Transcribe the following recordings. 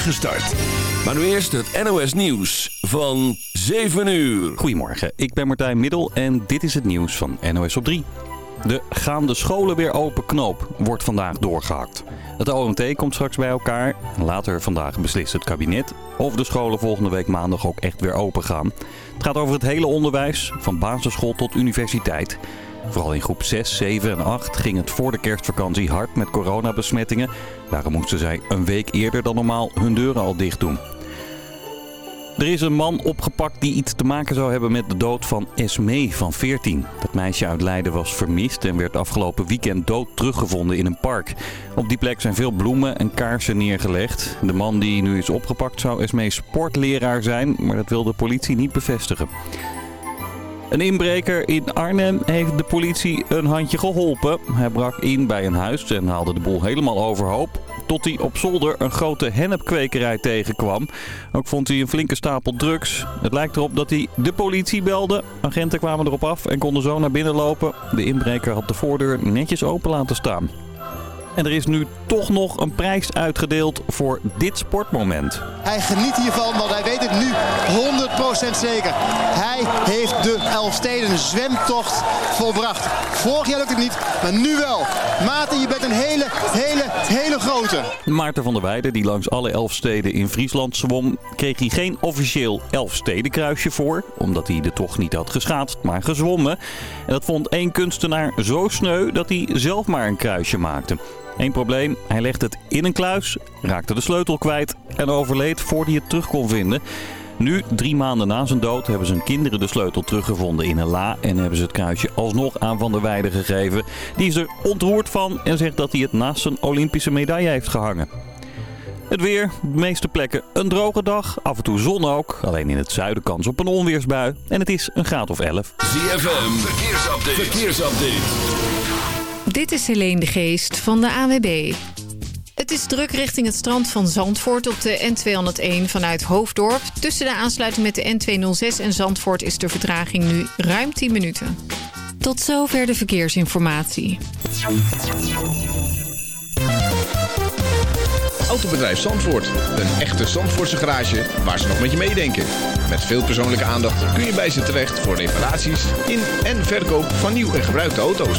start. Maar nu eerst het NOS Nieuws van 7 uur. Goedemorgen, ik ben Martijn Middel en dit is het nieuws van NOS op 3. De gaan de scholen weer open knoop wordt vandaag doorgehakt. Het OMT komt straks bij elkaar. Later vandaag beslist het kabinet of de scholen volgende week maandag ook echt weer open gaan. Het gaat over het hele onderwijs, van basisschool tot universiteit. Vooral in groep 6, 7 en 8 ging het voor de kerstvakantie hard met coronabesmettingen. Daarom moesten zij een week eerder dan normaal hun deuren al dicht doen. Er is een man opgepakt die iets te maken zou hebben met de dood van Esmee van 14. Dat meisje uit Leiden was vermist en werd afgelopen weekend dood teruggevonden in een park. Op die plek zijn veel bloemen en kaarsen neergelegd. De man die nu is opgepakt zou Esmee sportleraar zijn, maar dat wil de politie niet bevestigen. Een inbreker in Arnhem heeft de politie een handje geholpen. Hij brak in bij een huis en haalde de boel helemaal overhoop. Tot hij op zolder een grote hennepkwekerij tegenkwam. Ook vond hij een flinke stapel drugs. Het lijkt erop dat hij de politie belde. Agenten kwamen erop af en konden zo naar binnen lopen. De inbreker had de voordeur netjes open laten staan. En er is nu toch nog een prijs uitgedeeld voor dit sportmoment. Hij geniet hiervan, want hij weet het nu 100% zeker. Hij heeft de Elfsteden zwemtocht volbracht. Vorig jaar lukte het niet, maar nu wel. Maarten, je bent een hele, hele, hele grote. Maarten van der Weijden, die langs alle Elfsteden in Friesland zwom, kreeg hij geen officieel Elfstedenkruisje voor. Omdat hij de tocht niet had geschaatst, maar gezwommen. En dat vond één kunstenaar zo sneu dat hij zelf maar een kruisje maakte. Eén probleem, hij legde het in een kluis, raakte de sleutel kwijt en overleed voordat hij het terug kon vinden. Nu, drie maanden na zijn dood, hebben zijn kinderen de sleutel teruggevonden in een la en hebben ze het kruisje alsnog aan Van der Weijden gegeven. Die is er ontroerd van en zegt dat hij het naast zijn Olympische medaille heeft gehangen. Het weer, de meeste plekken een droge dag, af en toe zon ook. Alleen in het zuiden kans op een onweersbui. En het is een graad of 11. ZFM, verkeersupdate. verkeersupdate. Dit is Helene de Geest van de AWB. Het is druk richting het strand van Zandvoort op de N201 vanuit Hoofddorp. Tussen de aansluiting met de N206 en Zandvoort is de vertraging nu ruim 10 minuten. Tot zover de verkeersinformatie. Autobedrijf Zandvoort. Een echte Zandvoortse garage waar ze nog met je meedenken. Met veel persoonlijke aandacht kun je bij ze terecht voor reparaties in en verkoop van nieuw en gebruikte auto's.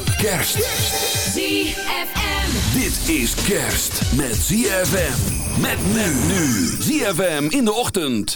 Kerst. ZFM. Dit is kerst met ZFM. Met men nu. ZFM in de ochtend.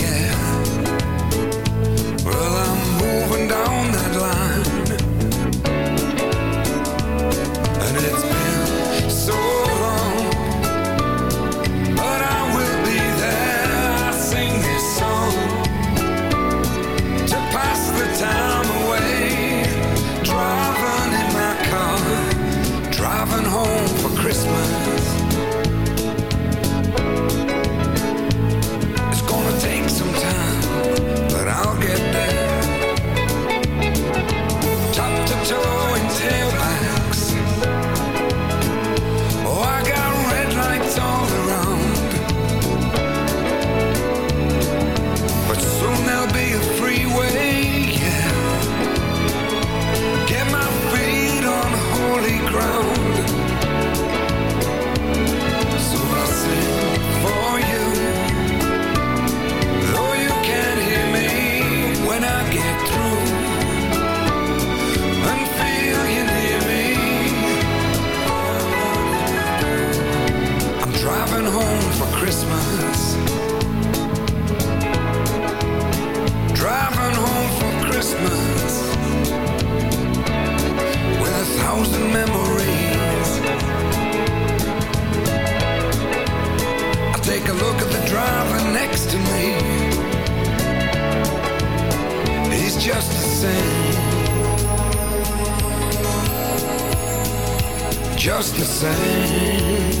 same. Just the same.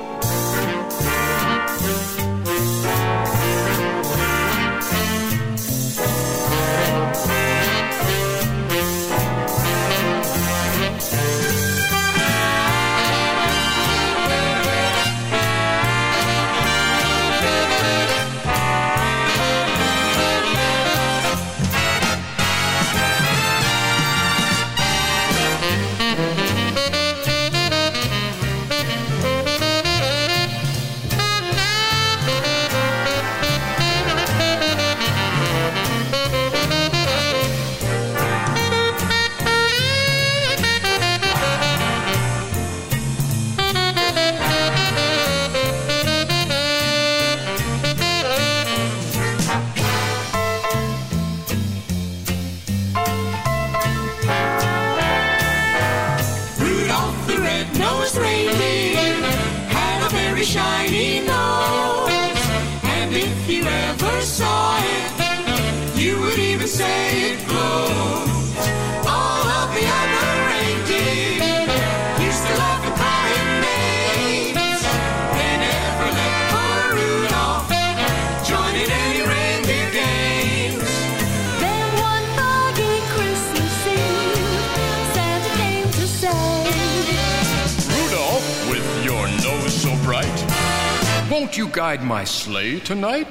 Tonight?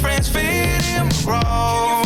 friends feeding him raw.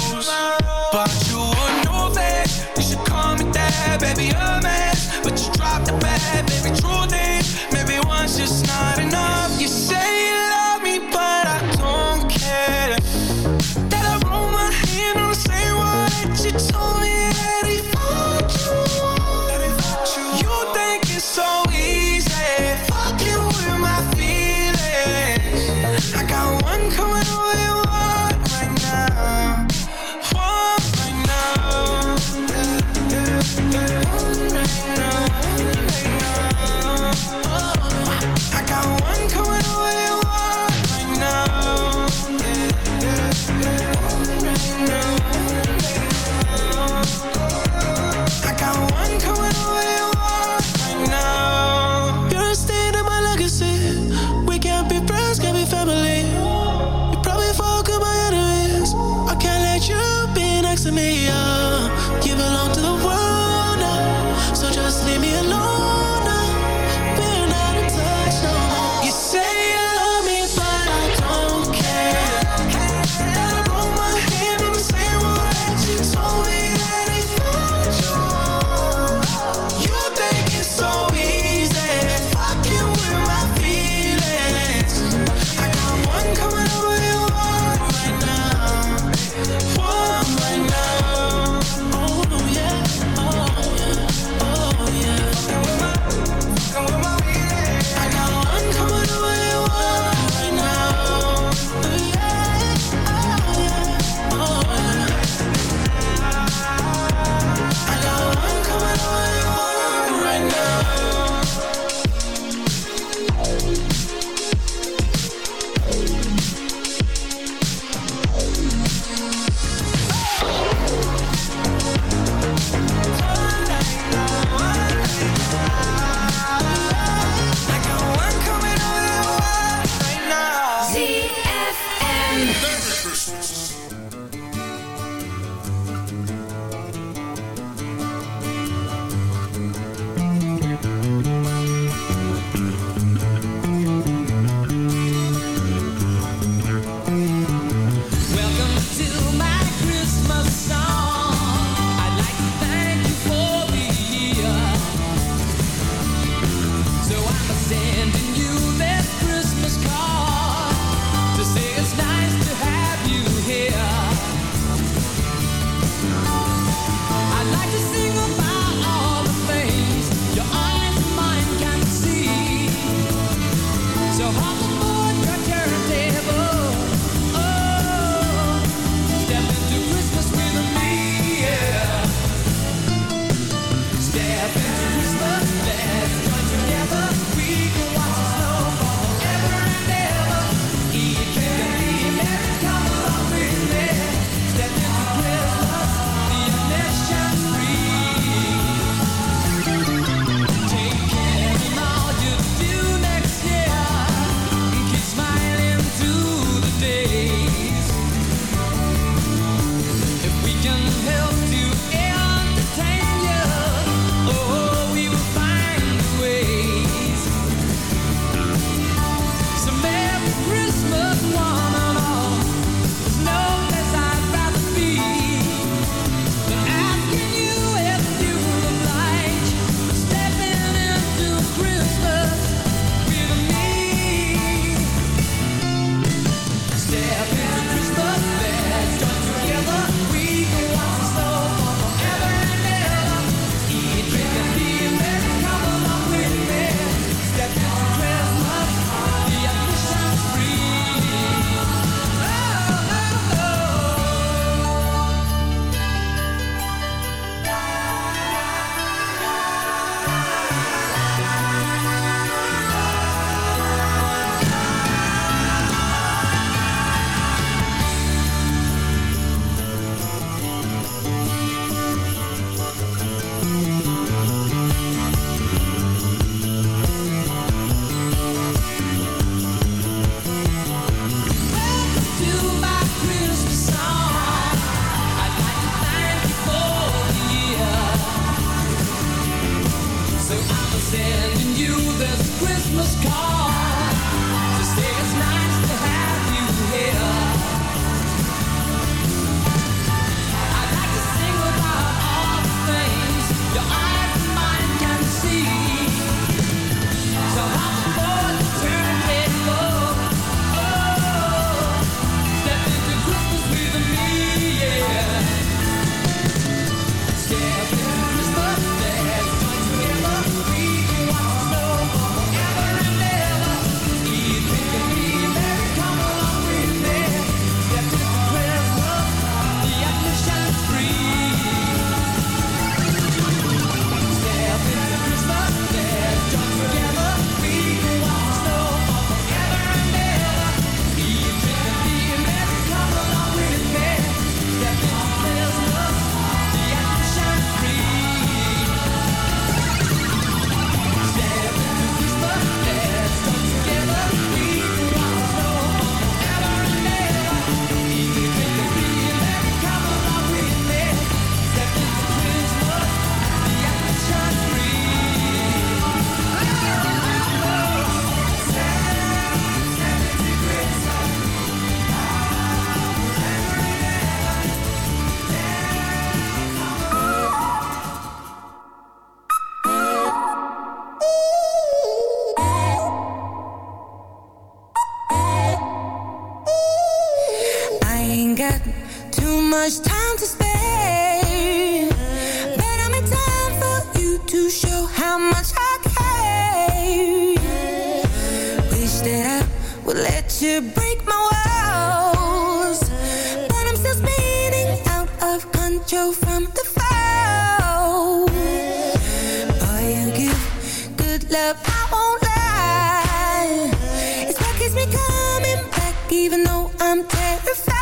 Even though I'm terrified.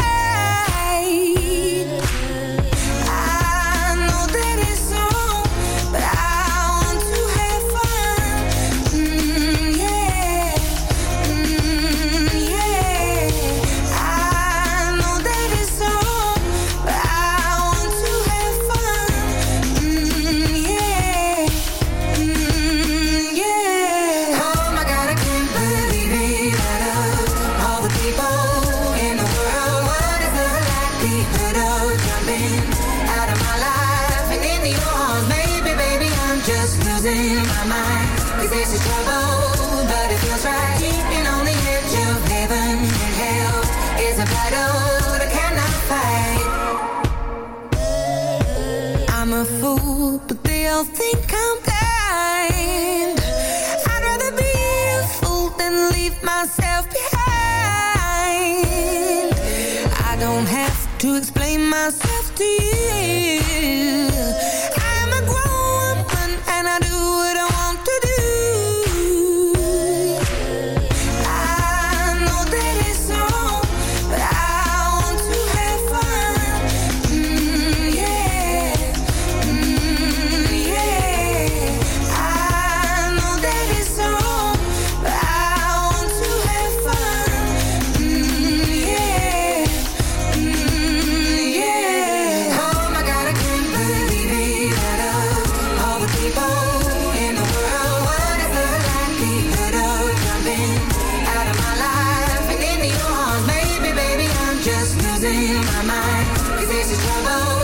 crazy trouble.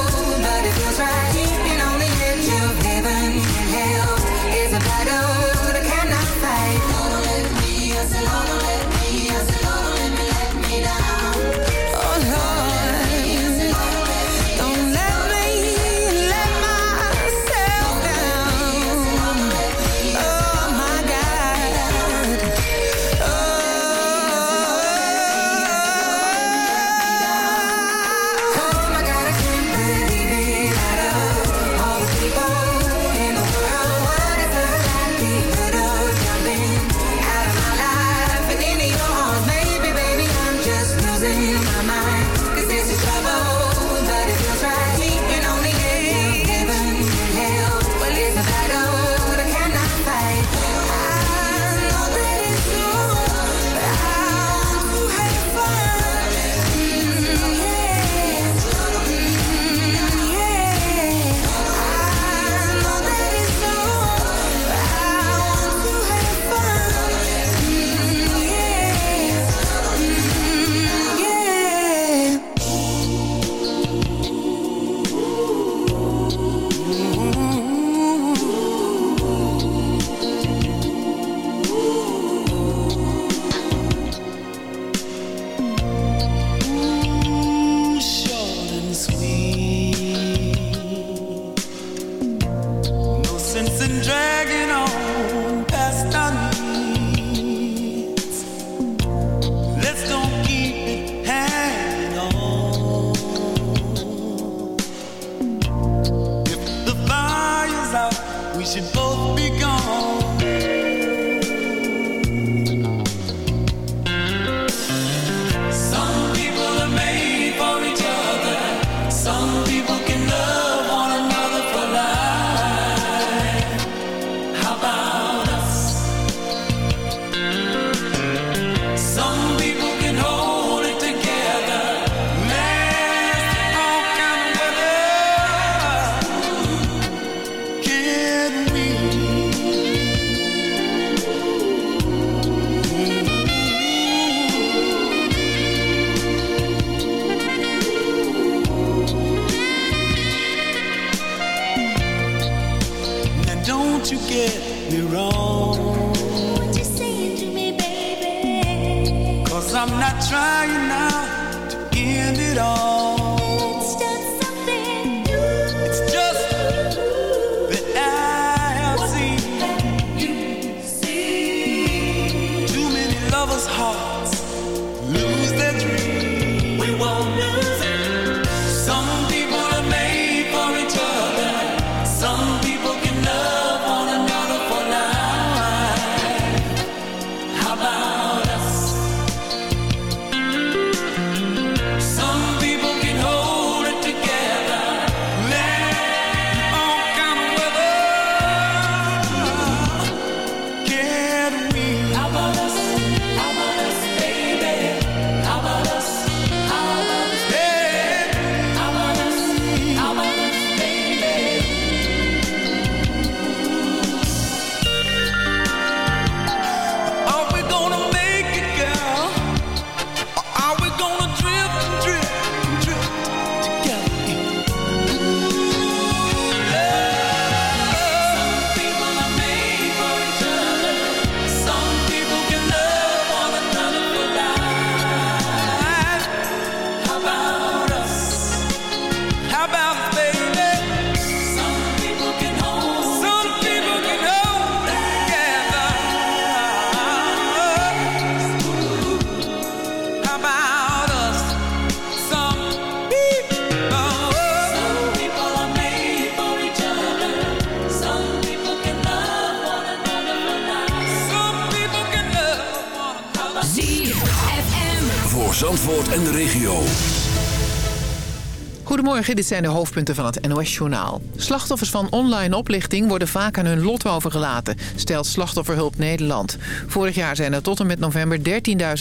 Dit zijn de hoofdpunten van het NOS-journaal. Slachtoffers van online oplichting worden vaak aan hun lot overgelaten, stelt Slachtofferhulp Nederland. Vorig jaar zijn er tot en met november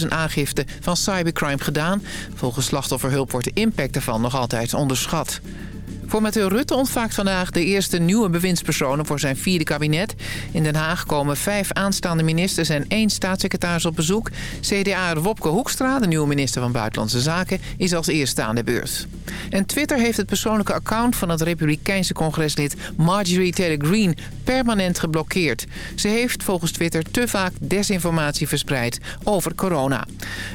13.000 aangiften van cybercrime gedaan. Volgens Slachtofferhulp wordt de impact ervan nog altijd onderschat. Formateur Rutte ontvaakt vandaag de eerste nieuwe bewindspersonen voor zijn vierde kabinet. In Den Haag komen vijf aanstaande ministers en één staatssecretaris op bezoek. CDA Wopke Hoekstra, de nieuwe minister van Buitenlandse Zaken, is als eerste aan de beurt. En Twitter heeft het persoonlijke account van het republikeinse congreslid Marjorie Taylor Greene permanent geblokkeerd. Ze heeft volgens Twitter te vaak desinformatie verspreid over corona.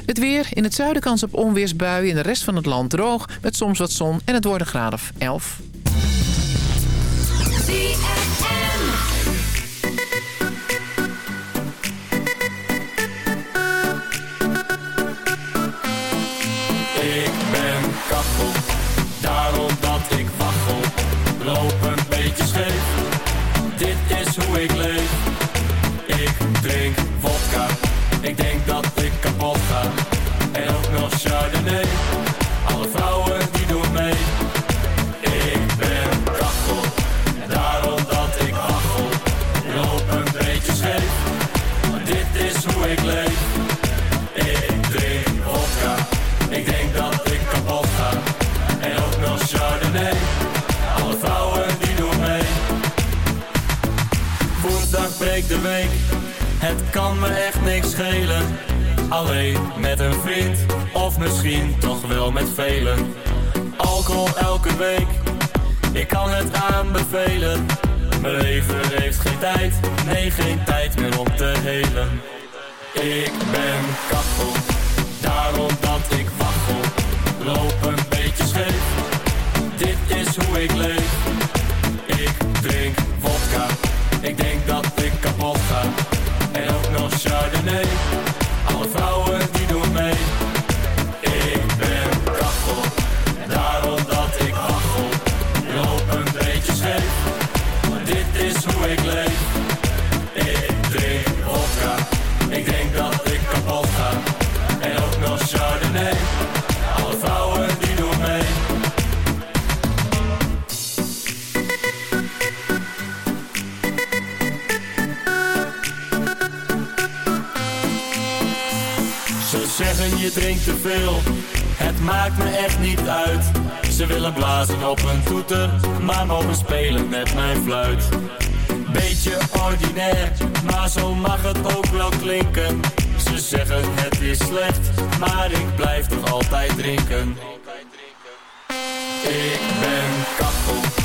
Het weer, in het zuiden kans op onweersbuien, in de rest van het land droog met soms wat zon en het wordt een graad of 11. Ik leef. Ik drink vodka, ik denk dat het kan me echt niks schelen. Alleen met een vriend, of misschien toch wel met velen. Alcohol elke week, ik kan het aanbevelen. Mijn leven heeft geen tijd, nee geen tijd meer om te helen. Ik ben kachel, daarom dat ik waggel. Loop een beetje scheef, dit is hoe ik leef. Te veel, het maakt me echt niet uit. Ze willen blazen op een toeter, maar mogen spelen met mijn fluit. Beetje ordinair, maar zo mag het ook wel klinken. Ze zeggen het is slecht, maar ik blijf toch altijd drinken. Ik ben kachel,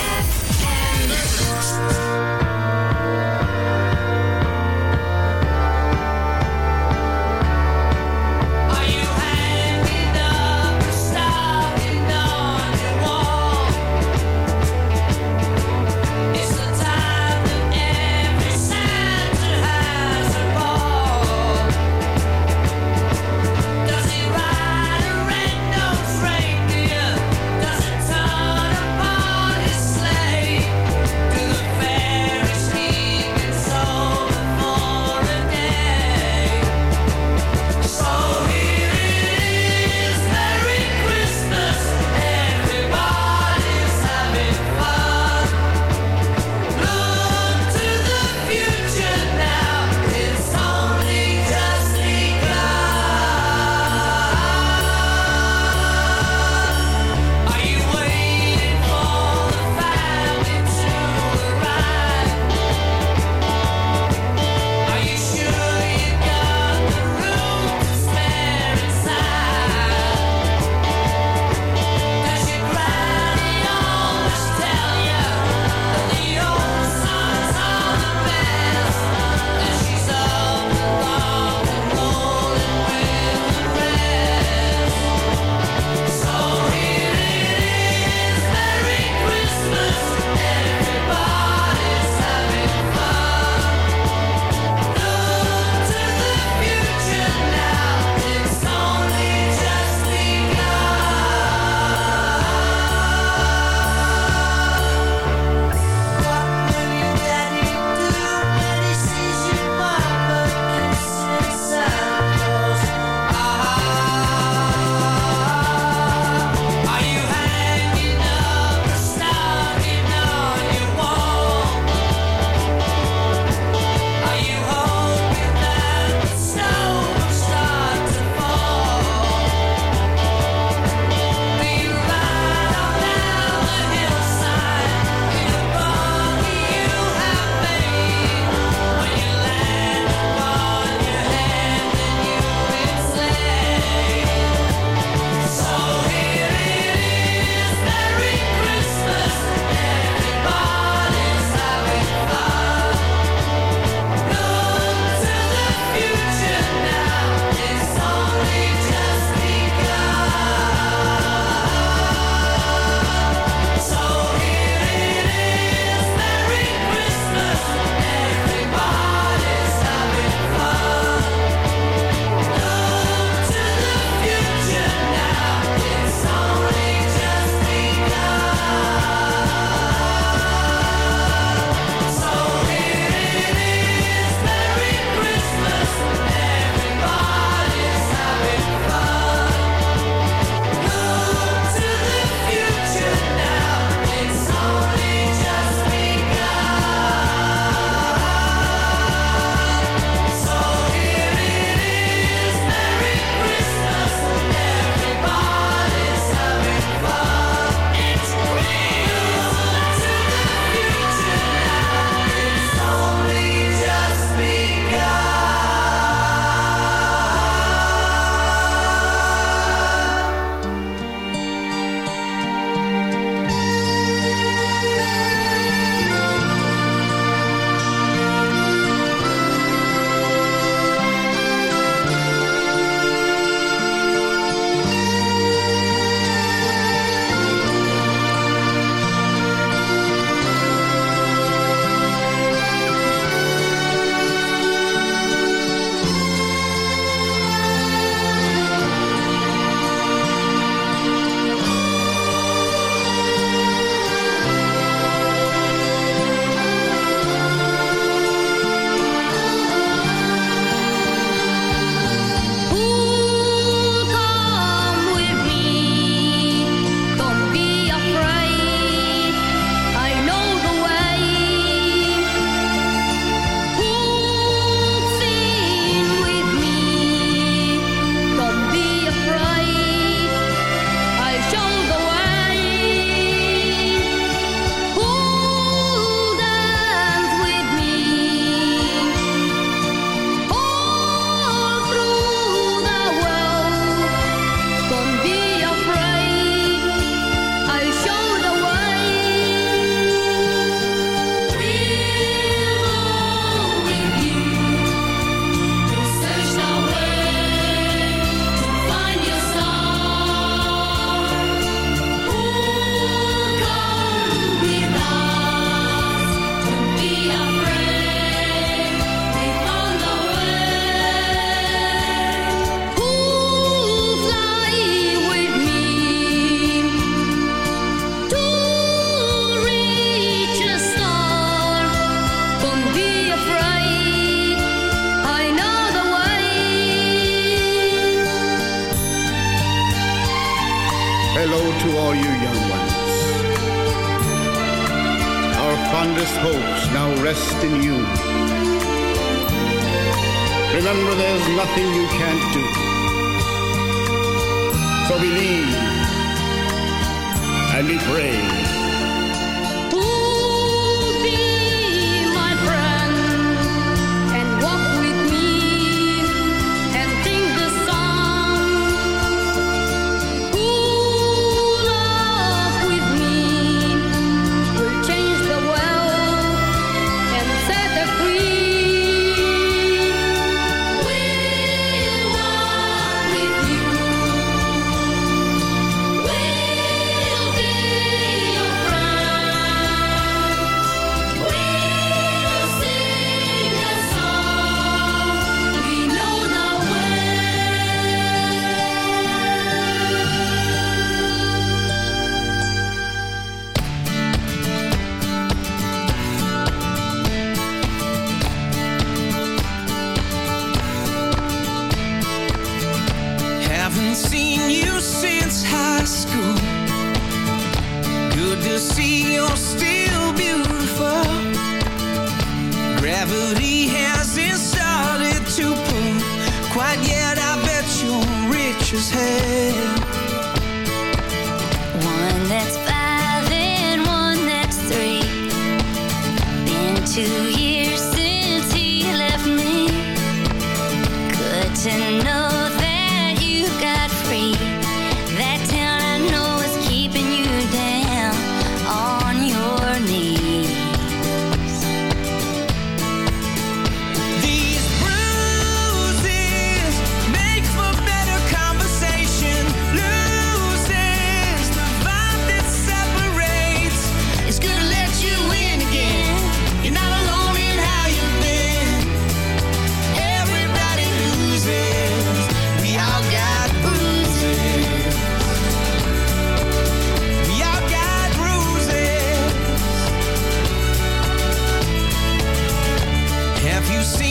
Have you seen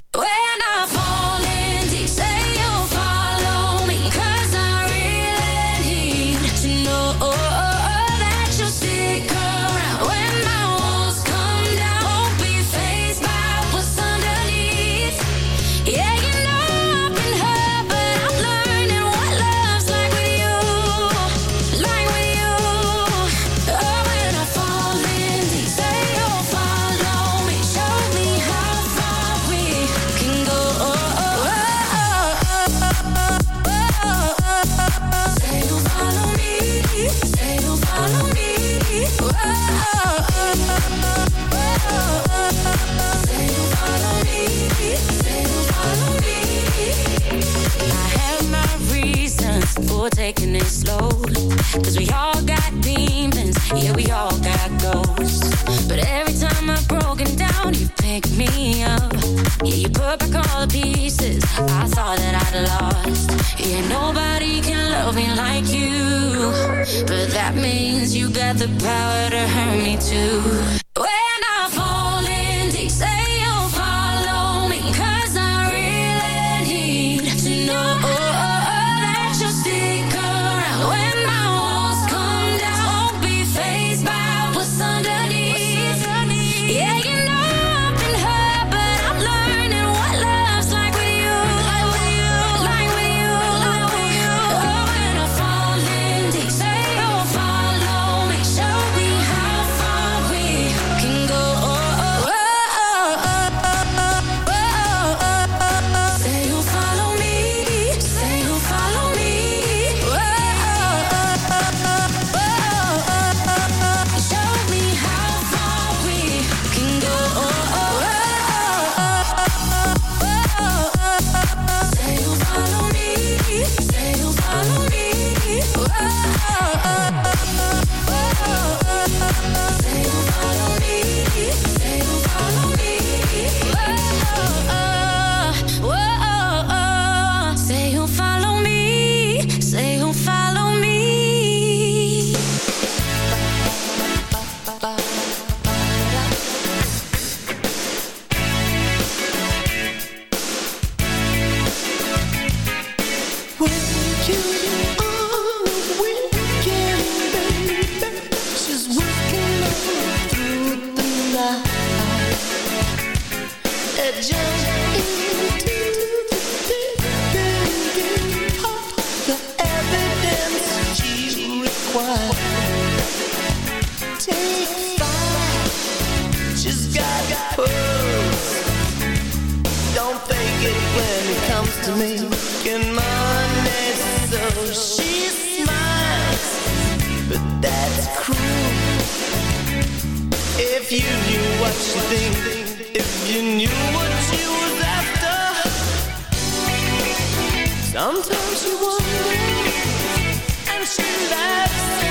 taking it slow. Cause we all got demons, yeah, we all got ghosts. But every time I've broken down, you pick me up. Yeah, you put back all the pieces I thought that I'd lost. Yeah, nobody can love me like you. But that means you got the power to hurt me too. to making money So she smiles. But that's cruel. If you knew what you think If you knew what you was after. Sometimes you wonder And she laughs.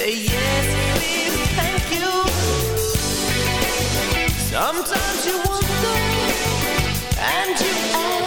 say yes, please, thank you. Sometimes you won't and you ask.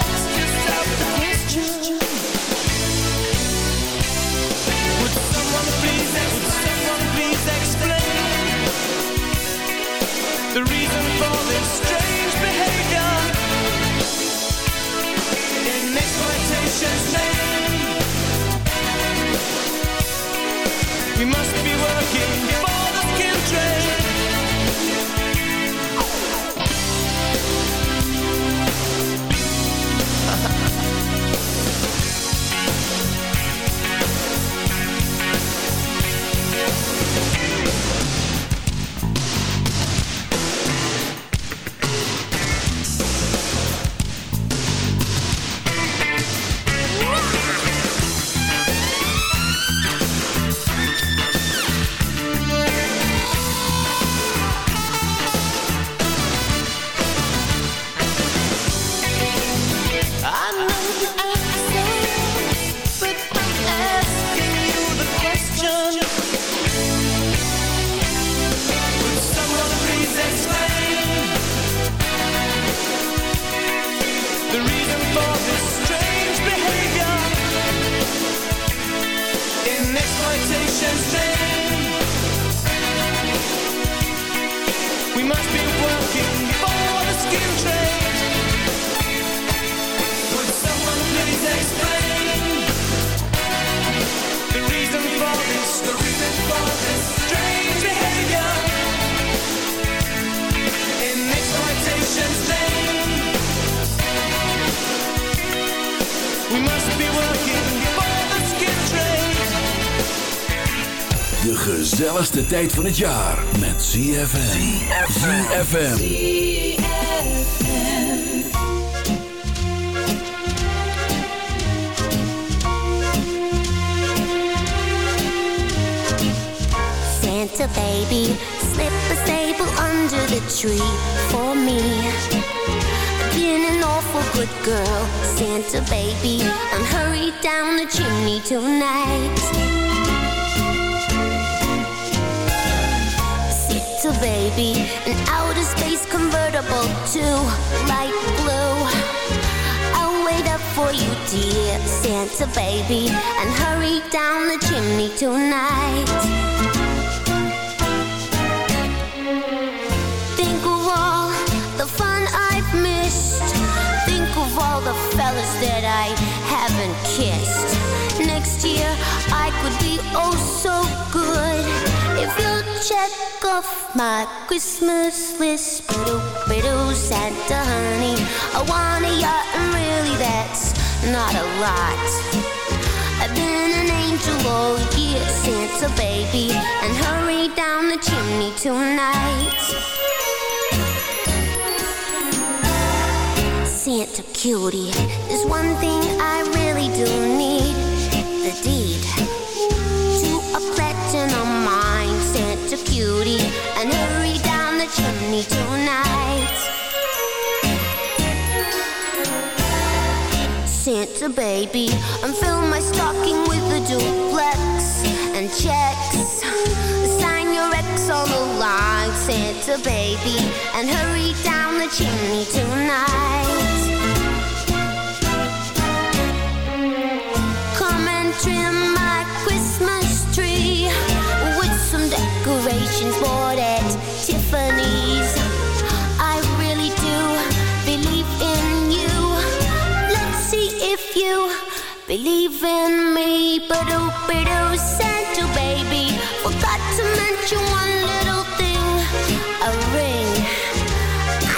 De gezelligste tijd van het jaar met ZFM. ZFM. Santa baby, slip a sable under the tree for me. Been an awful good girl, Santa baby, and hurry down the chimney tonight. Santa baby, an outer space convertible to light blue. I'll wait up for you, dear Santa baby, and hurry down the chimney tonight. My Christmas list. Biddle, biddle, Santa honey, I want a yacht and really that's not a lot. I've been an angel all year, Santa baby, and hurry down the chimney tonight. Santa cutie, there's one thing I really do need chimney tonight. Santa baby, and fill my stocking with a duplex and checks. Sign your ex on the line, Santa baby, and hurry down the chimney tonight. Believe in me. But oh, Santa baby, forgot to mention one little thing a ring.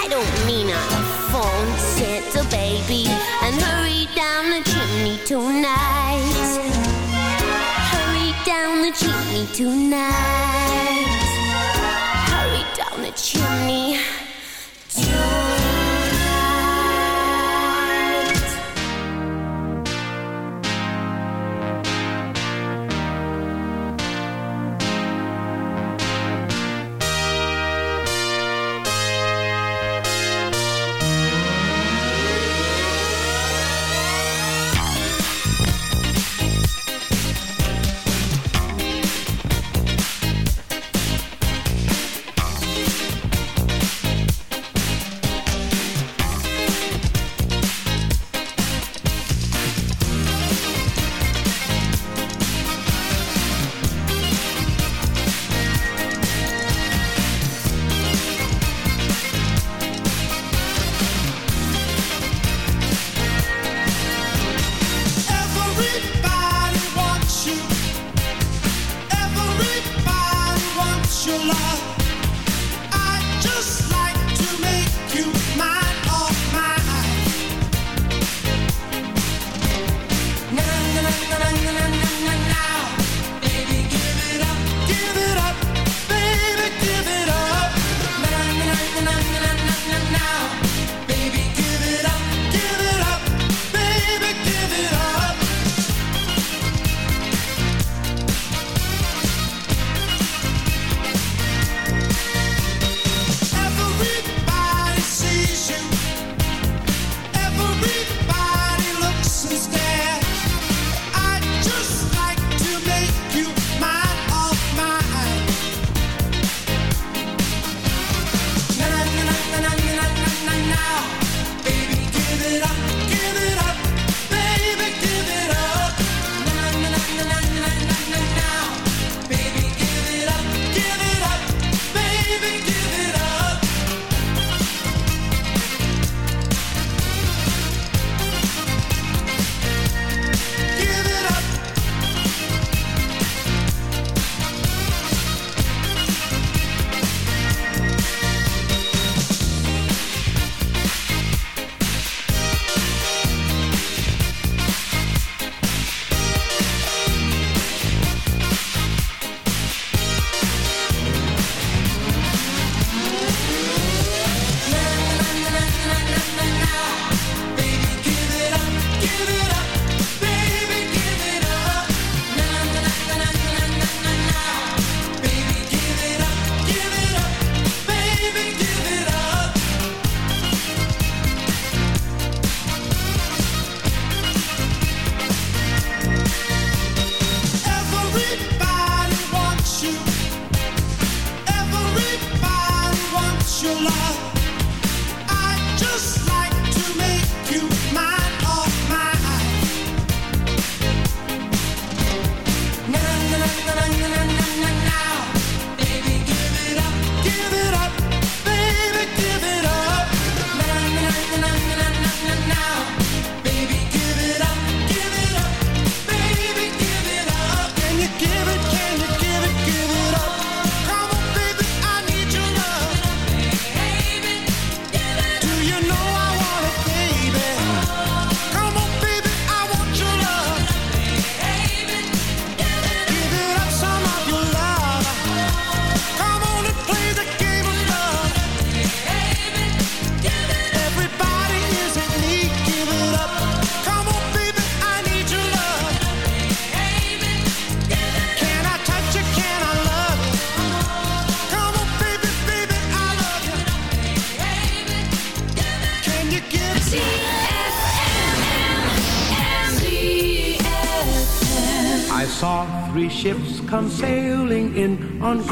I don't mean the phone, Santa baby, and hurry down the chimney tonight. Hurry down the chimney tonight. July